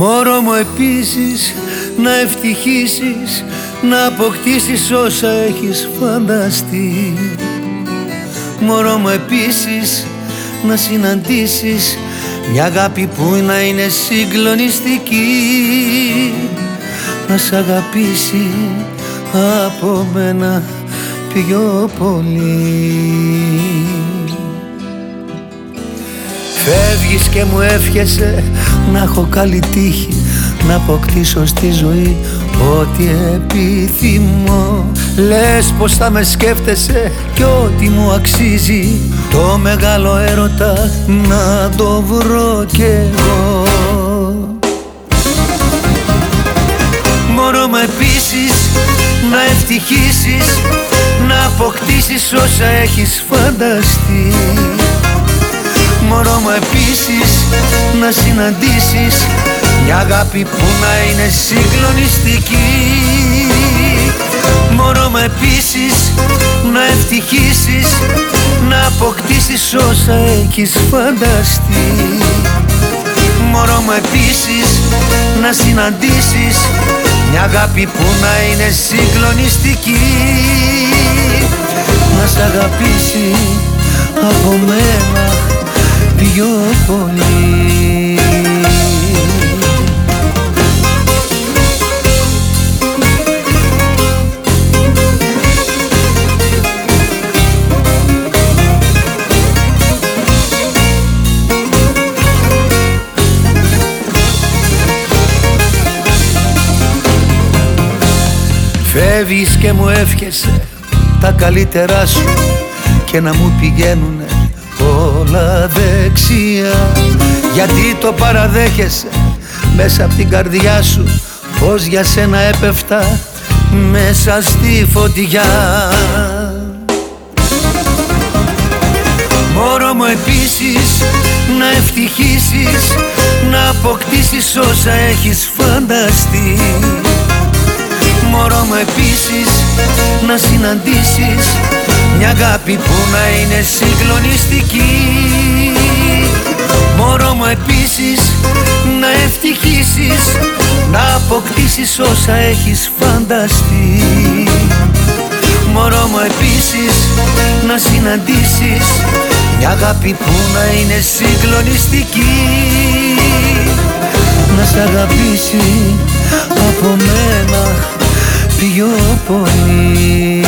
Μωρό μου επίσης να ευτυχήσεις να αποκτήσεις όσα έχεις φανταστεί. Μωρό μου επίσης να συναντήσεις μια αγάπη που να είναι συγκλονιστική. Να σ' αγαπήσει από μένα πιο πολύ Φεύγεις και μου εύχεσαι να έχω καλή τύχη να αποκτήσω στη ζωή ό,τι επιθυμώ. Λες πως θα με σκέφτεσαι κι ό,τι μου αξίζει. Το μεγάλο έρωτα να το βρω κι εγώ. Μωρό με επίσης να ευτυχήσεις να αποκτήσεις όσα έχεις φανταστεί Μωρό μου επίσης να συναντήσεις. Μια αγάπη που να είναι συγκλονιστική. Μωρό μου επίσης να ευτυχήσεις να αποκτήσεις όσα έχεις φανταστεί. Μωρό μου επίσης να συναντήσεις μια αγάπη που να είναι συγκλονιστική. Να σ' αγαπήσει από μένα πιο πολύ. Φεύγεις και μου εύχεσαι τα καλύτερά σου και να μου πηγαίνουνε όλα δεξιά. Γιατί το παραδέχεσαι μέσα από την καρδιά σου Πως για σένα έπεφτα μέσα στη φωτιά. Μωρό μου επίσης να ευτυχήσεις Να αποκτήσεις όσα έχεις φανταστεί. Μωρό μου επίσης να συναντήσεις μια αγάπη που να είναι συγκλονιστική. Μωρό μου επίσης να ευτυχήσεις Να αποκτήσεις όσα έχεις φανταστεί. Μωρό μου επίσης να συναντήσεις Μια αγάπη που να είναι συγκλονιστική. Να σ' αγαπήσει από μένα πιο πολύ